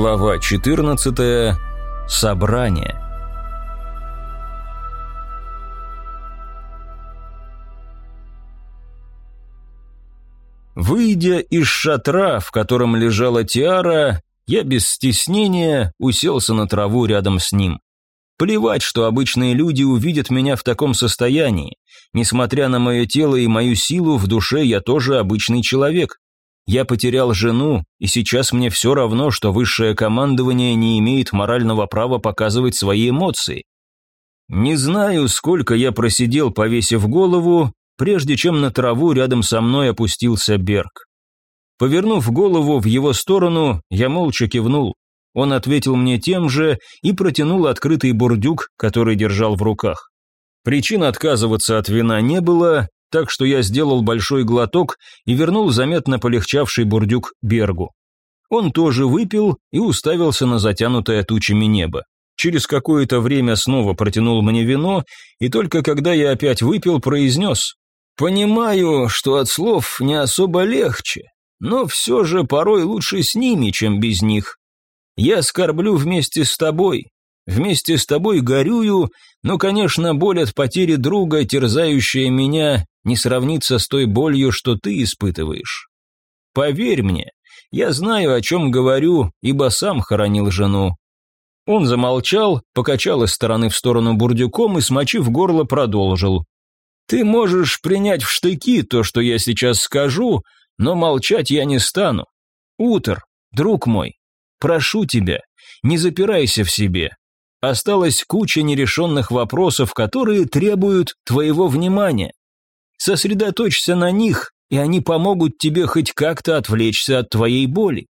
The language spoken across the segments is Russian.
Глава 14. Собрание. Выйдя из шатра, в котором лежала Тиара, я без стеснения уселся на траву рядом с ним. Плевать, что обычные люди увидят меня в таком состоянии. Несмотря на мое тело и мою силу, в душе я тоже обычный человек. Я потерял жену, и сейчас мне все равно, что высшее командование не имеет морального права показывать свои эмоции. Не знаю, сколько я просидел, повесив голову, прежде чем на траву рядом со мной опустился Берг. Повернув голову в его сторону, я молча кивнул. Он ответил мне тем же и протянул открытый бурдюк, который держал в руках. Причин отказываться от вина не было, так что я сделал большой глоток и вернул заметно полегчавший бурдюк Бергу. Он тоже выпил и уставился на затянутое тучами небо. Через какое-то время снова протянул мне вино, и только когда я опять выпил, произнес «Понимаю, что от слов не особо легче, но все же порой лучше с ними, чем без них. Я скорблю вместе с тобой, Вместе с тобой горюю, но, конечно, боль от потери друга, терзающая меня, не сравнится с той болью, что ты испытываешь. Поверь мне, я знаю, о чем говорю, ибо сам хоронил жену. Он замолчал, покачал из стороны в сторону бурдюком и, смочив горло, продолжил. Ты можешь принять в штыки то, что я сейчас скажу, но молчать я не стану. Утр, друг мой, прошу тебя, не запирайся в себе, Осталась куча нерешенных вопросов, которые требуют твоего внимания. Сосредоточься на них, и они помогут тебе хоть как-то отвлечься от твоей боли.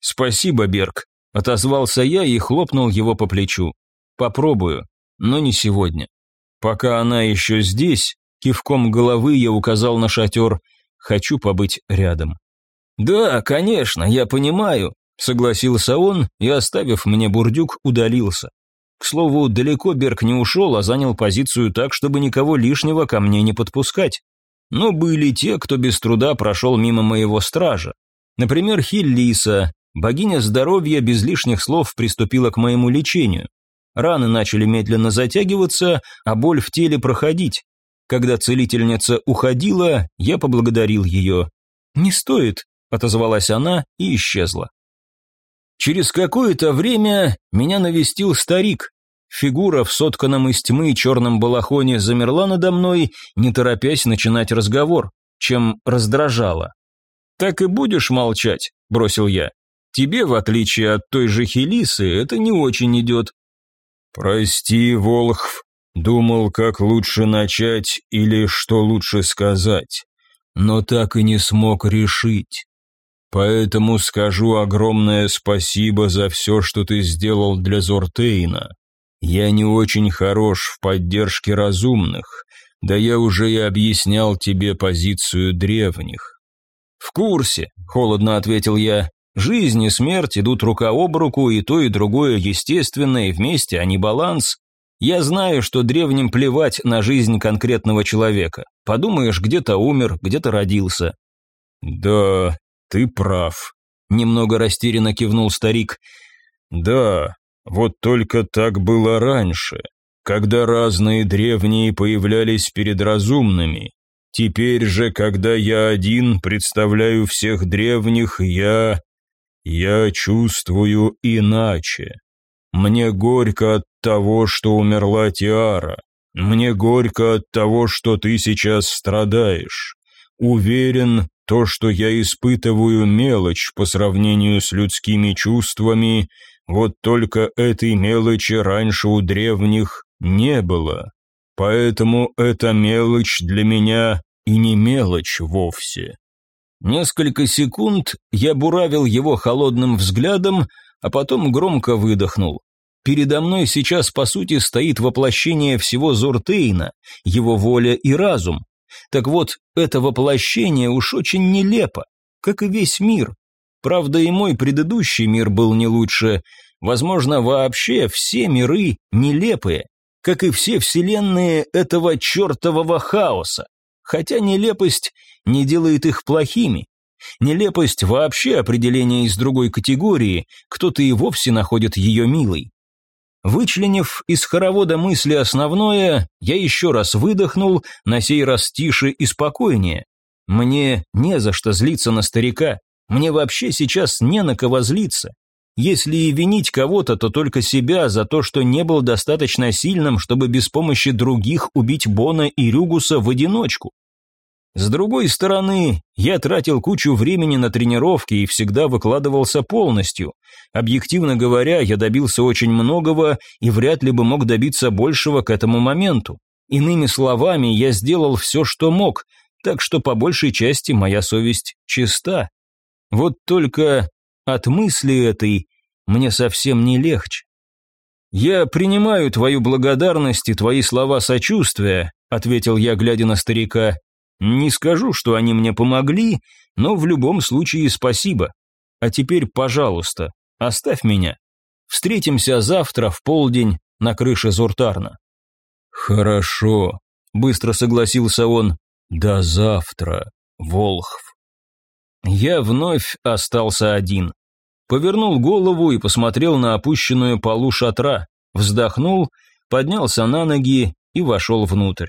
Спасибо, Берг, отозвался я и хлопнул его по плечу. Попробую, но не сегодня. Пока она еще здесь, кивком головы я указал на шатер, хочу побыть рядом. Да, конечно, я понимаю, согласился он и, оставив мне бурдюк, удалился. К слову, далеко Берг не ушел, а занял позицию так, чтобы никого лишнего ко мне не подпускать. Но были те, кто без труда прошел мимо моего стража. Например, Хиллиса, богиня здоровья без лишних слов приступила к моему лечению. Раны начали медленно затягиваться, а боль в теле проходить. Когда целительница уходила, я поблагодарил ее. «Не стоит», — отозвалась она и исчезла. Через какое-то время меня навестил старик. Фигура в сотканном из тьмы черном балахоне замерла надо мной, не торопясь начинать разговор, чем раздражала. «Так и будешь молчать», – бросил я. «Тебе, в отличие от той же Хелисы, это не очень идет». «Прости, Волхв, думал, как лучше начать или что лучше сказать, но так и не смог решить. Поэтому скажу огромное спасибо за все, что ты сделал для Зортейна. Я не очень хорош в поддержке разумных, да я уже и объяснял тебе позицию древних. В курсе, холодно ответил я. Жизнь и смерть идут рука об руку, и то, и другое естественно, и вместе они баланс. Я знаю, что древним плевать на жизнь конкретного человека. Подумаешь, где-то умер, где-то родился. Да, «Ты прав», — немного растерянно кивнул старик. «Да, вот только так было раньше, когда разные древние появлялись перед разумными. Теперь же, когда я один представляю всех древних, я... я чувствую иначе. Мне горько от того, что умерла Тиара. Мне горько от того, что ты сейчас страдаешь. Уверен, то, что я испытываю мелочь по сравнению с людскими чувствами, вот только этой мелочи раньше у древних не было. Поэтому эта мелочь для меня и не мелочь вовсе. Несколько секунд я буравил его холодным взглядом, а потом громко выдохнул. Передо мной сейчас, по сути, стоит воплощение всего Зортейна, его воля и разум. Так вот, это воплощение уж очень нелепо, как и весь мир. Правда, и мой предыдущий мир был не лучше. Возможно, вообще все миры нелепые, как и все вселенные этого чертового хаоса. Хотя нелепость не делает их плохими. Нелепость вообще определение из другой категории, кто-то и вовсе находит ее милой. Вычленив из хоровода мысли основное, я еще раз выдохнул, на сей раз тише и спокойнее. Мне не за что злиться на старика, мне вообще сейчас не на кого злиться. Если и винить кого-то, то только себя за то, что не был достаточно сильным, чтобы без помощи других убить Бона и Рюгуса в одиночку. С другой стороны, я тратил кучу времени на тренировки и всегда выкладывался полностью. Объективно говоря, я добился очень многого и вряд ли бы мог добиться большего к этому моменту. Иными словами, я сделал все, что мог, так что по большей части моя совесть чиста. Вот только от мысли этой мне совсем не легче. «Я принимаю твою благодарность и твои слова сочувствия», ответил я, глядя на старика, не скажу, что они мне помогли, но в любом случае спасибо. А теперь, пожалуйста, оставь меня. Встретимся завтра в полдень на крыше Зуртарна. Хорошо, быстро согласился он. До завтра, Волхв. Я вновь остался один. Повернул голову и посмотрел на опущенную полу шатра, вздохнул, поднялся на ноги и вошел внутрь.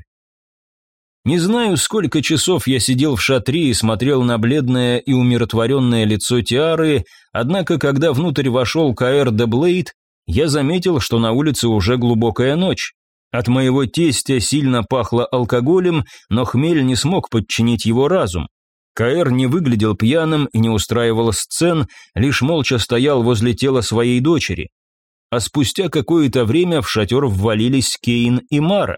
Не знаю, сколько часов я сидел в шатре и смотрел на бледное и умиротворенное лицо Тиары, однако, когда внутрь вошел Каэр де Блейд, я заметил, что на улице уже глубокая ночь. От моего тестя сильно пахло алкоголем, но хмель не смог подчинить его разум. Каэр не выглядел пьяным и не устраивал сцен, лишь молча стоял возле тела своей дочери. А спустя какое-то время в шатер ввалились Кейн и Мара.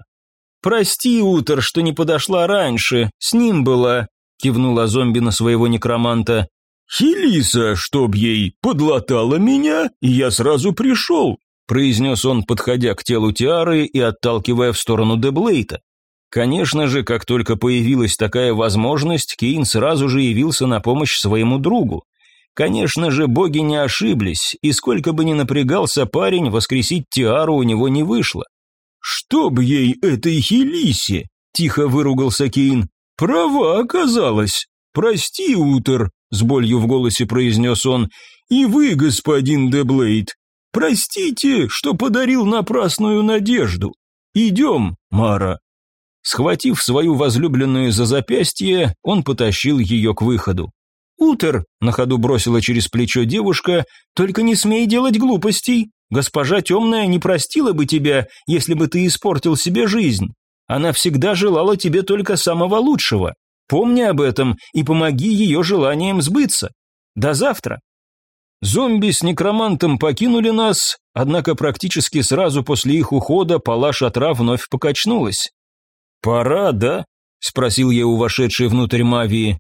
«Прости, Утер, что не подошла раньше, с ним была», — кивнула зомби на своего некроманта. «Хелиса, чтоб ей, подлатала меня, и я сразу пришел», — произнес он, подходя к телу Тиары и отталкивая в сторону Деблейта. Конечно же, как только появилась такая возможность, Кейн сразу же явился на помощь своему другу. Конечно же, боги не ошиблись, и сколько бы ни напрягался парень, воскресить Тиару у него не вышло. «Чтоб ей этой Хелисе!» – тихо выругался Кейн. «Права оказалась. Прости, Утер», – с болью в голосе произнес он. «И вы, господин Деблейд, простите, что подарил напрасную надежду. Идем, Мара». Схватив свою возлюбленную за запястье, он потащил ее к выходу. «Утер», — на ходу бросила через плечо девушка, — «только не смей делать глупостей. Госпожа темная не простила бы тебя, если бы ты испортил себе жизнь. Она всегда желала тебе только самого лучшего. Помни об этом и помоги ее желаниям сбыться. До завтра. Зомби с некромантом покинули нас, однако практически сразу после их ухода пола шатра вновь покачнулась. «Пора, да?» – спросил я у вошедшей внутрь Мавии.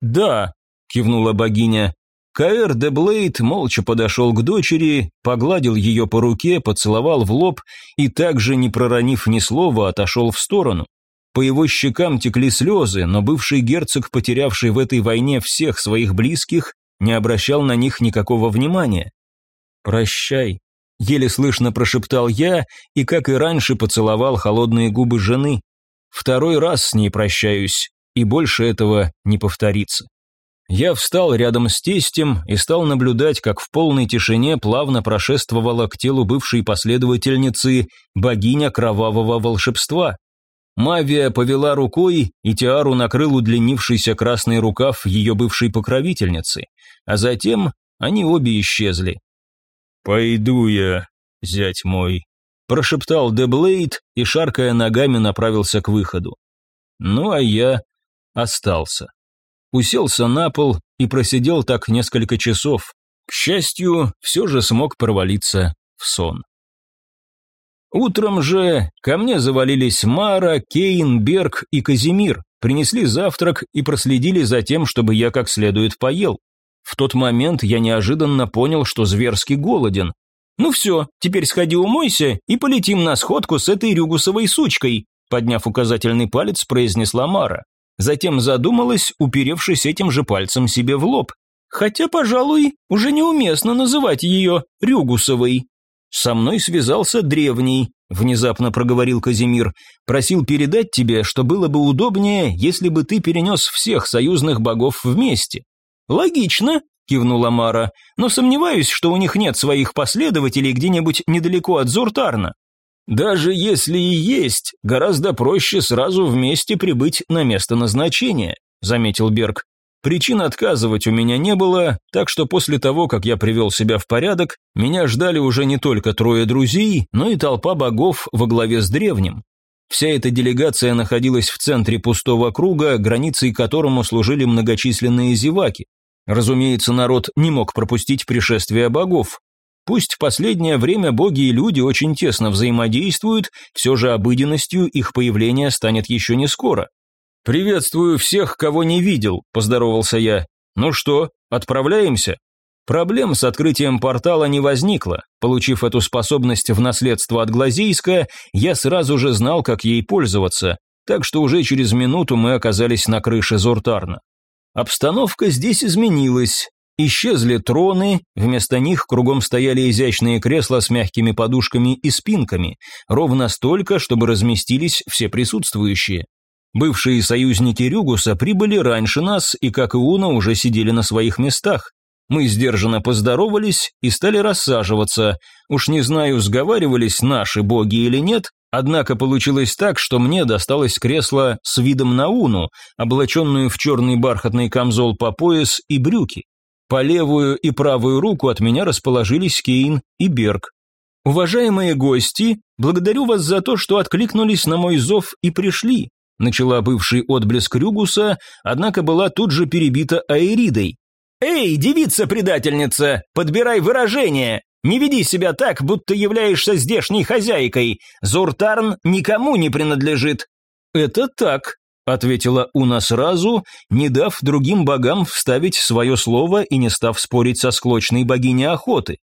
«Да», – кивнула богиня. Каэр де Блейд молча подошел к дочери, погладил ее по руке, поцеловал в лоб и также, не проронив ни слова, отошел в сторону. По его щекам текли слезы, но бывший герцог, потерявший в этой войне всех своих близких, не обращал на них никакого внимания. «Прощай», — еле слышно прошептал я и, как и раньше, поцеловал холодные губы жены. Второй раз с ней прощаюсь, и больше этого не повторится. Я встал рядом с тестем и стал наблюдать, как в полной тишине плавно прошествовала к телу бывшей последовательницы богиня кровавого волшебства. Мавия повела рукой, и Тиару накрыл удлинившийся красный рукав ее бывшей покровительницы, а затем они обе исчезли. «Пойду я, зять мой», – прошептал Деблейд и, шаркая ногами, направился к выходу. Ну а я остался уселся на пол и просидел так несколько часов. К счастью, все же смог провалиться в сон. Утром же ко мне завалились Мара, Кейн, Берг и Казимир, принесли завтрак и проследили за тем, чтобы я как следует поел. В тот момент я неожиданно понял, что зверски голоден. «Ну все, теперь сходи умойся и полетим на сходку с этой рюгусовой сучкой», подняв указательный палец, произнесла Мара. Затем задумалась, уперевшись этим же пальцем себе в лоб. Хотя, пожалуй, уже неуместно называть ее Рюгусовой. Со мной связался древний, внезапно проговорил Казимир. Просил передать тебе, что было бы удобнее, если бы ты перенес всех союзных богов вместе. Логично, кивнула Мара, но сомневаюсь, что у них нет своих последователей где-нибудь недалеко от Зуртарна. Даже если и есть, гораздо проще сразу вместе прибыть на место назначения, заметил Берг. Причин отказывать у меня не было, так что после того, как я привел себя в порядок, меня ждали уже не только трое друзей, но и толпа богов во главе с древним. Вся эта делегация находилась в центре пустого круга, границей которому служили многочисленные зеваки. Разумеется, народ не мог пропустить пришествие богов. Пусть в последнее время боги и люди очень тесно взаимодействуют, все же обыденностью их появление станет еще не скоро. «Приветствую всех, кого не видел», – поздоровался я. «Ну что, отправляемся?» Проблем с открытием портала не возникло. Получив эту способность в наследство от Глазейска, я сразу же знал, как ей пользоваться, так что уже через минуту мы оказались на крыше Зуртарна. Обстановка здесь изменилась. Исчезли троны, вместо них кругом стояли изящные кресла с мягкими подушками и спинками, ровно столько, чтобы разместились все присутствующие. Бывшие союзники Рюгуса прибыли раньше нас и, как и Уна, уже сидели на своих местах. Мы сдержанно поздоровались и стали рассаживаться. Уж не знаю, сговаривались наши боги или нет, однако получилось так, что мне досталось кресло с видом на Уну, облаченную в черный бархатный камзол по пояс и брюки. По левую и правую руку от меня расположились Кейн и Берг. «Уважаемые гости, благодарю вас за то, что откликнулись на мой зов и пришли начала бывший отблеск Рюгуса, однако была тут же перебита Аэридой. «Эй, девица-предательница, подбирай выражение! Не веди себя так, будто являешься здешней хозяйкой. Зуртарн никому не принадлежит». «Это так», — ответила Уна сразу, не дав другим богам вставить свое слово и не став спорить со склочной богиней охоты.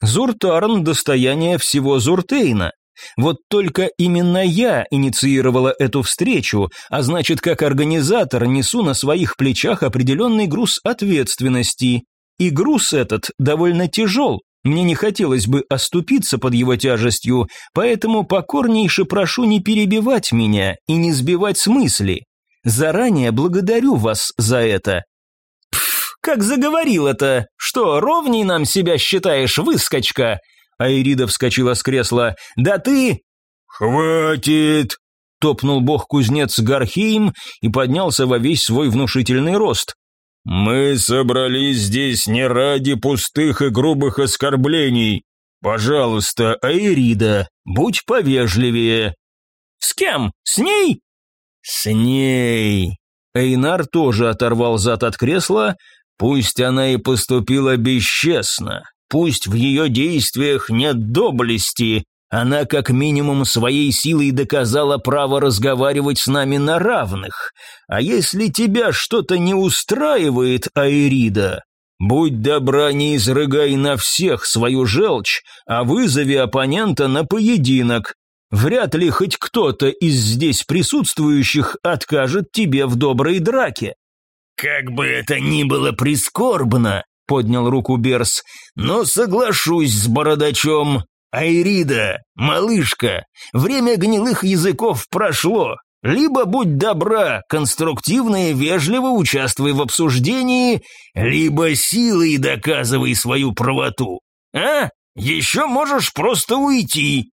Зуртарн – достояние всего Зуртейна. Вот только именно я инициировала эту встречу, а значит, как организатор несу на своих плечах определенный груз ответственности. И груз этот довольно тяжел. Мне не хотелось бы оступиться под его тяжестью, поэтому покорнейше прошу не перебивать меня и не сбивать с мысли. Заранее благодарю вас за это. Как заговорил это? Что, ровней нам себя считаешь, выскочка? Айрида вскочила с кресла. «Да ты...» «Хватит!» Топнул бог-кузнец Гархейм и поднялся во весь свой внушительный рост. «Мы собрались здесь не ради пустых и грубых оскорблений. Пожалуйста, Айрида, будь повежливее». «С кем? С ней?» «С ней». Эйнар тоже оторвал зад от кресла, пусть она и поступила бесчестно, Пусть в ее действиях нет доблести, она как минимум своей силой доказала право разговаривать с нами на равных. А если тебя что-то не устраивает, Айрида, будь добра, не изрыгай на всех свою желчь, а вызови оппонента на поединок. Вряд ли хоть кто-то из здесь присутствующих откажет тебе в доброй драке. Как бы это ни было прискорбно, поднял руку Берс. «Но соглашусь с бородачом. Айрида, малышка, время гнилых языков прошло. Либо будь добра, конструктивно и вежливо участвуй в обсуждении, либо силой доказывай свою правоту. А? Еще можешь просто уйти.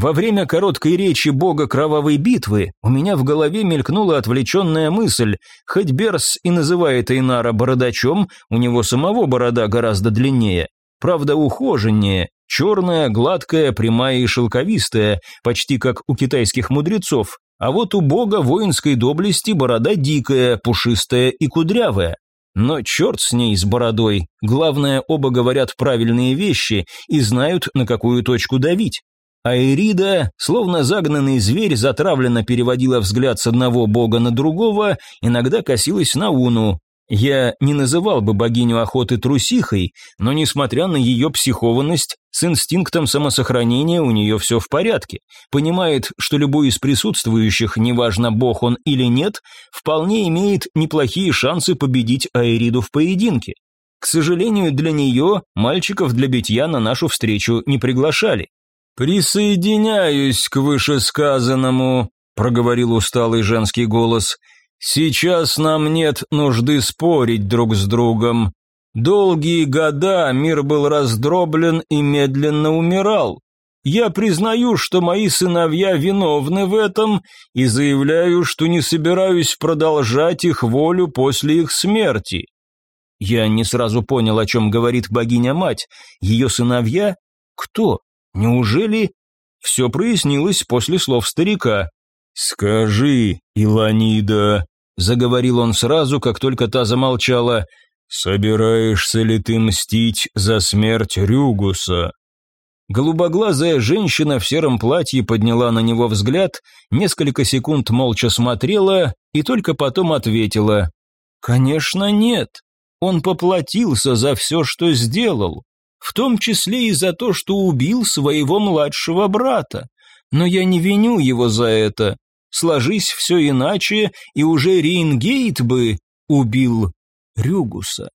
Во время короткой речи бога кровавой битвы у меня в голове мелькнула отвлеченная мысль, хоть Берс и называет Эйнара бородачом, у него самого борода гораздо длиннее. Правда, ухоженнее, черная, гладкая, прямая и шелковистая, почти как у китайских мудрецов. А вот у бога воинской доблести борода дикая, пушистая и кудрявая. Но черт с ней, с бородой. Главное, оба говорят правильные вещи и знают, на какую точку давить. А Ирида, словно загнанный зверь, затравленно переводила взгляд с одного бога на другого, иногда косилась на Уну. Я не называл бы богиню охоты трусихой, но, несмотря на ее психованность, с инстинктом самосохранения у нее все в порядке. Понимает, что любой из присутствующих, неважно бог он или нет, вполне имеет неплохие шансы победить Аэриду в поединке. К сожалению, для нее мальчиков для битья на нашу встречу не приглашали. «Присоединяюсь к вышесказанному», — проговорил усталый женский голос. Сейчас нам нет нужды спорить друг с другом. Долгие года мир был раздроблен и медленно умирал. Я признаю, что мои сыновья виновны в этом и заявляю, что не собираюсь продолжать их волю после их смерти. Я не сразу понял, о чем говорит богиня-мать. Ее сыновья? Кто? Неужели? Все прояснилось после слов старика. «Скажи, Иланида», — заговорил он сразу, как только та замолчала, «собираешься ли ты мстить за смерть Рюгуса?» Голубоглазая женщина в сером платье подняла на него взгляд, несколько секунд молча смотрела и только потом ответила «Конечно нет, он поплатился за все, что сделал, в том числе и за то, что убил своего младшего брата, но я не виню его за это, Сложись все иначе, и уже Рейнгейт бы убил Рюгуса.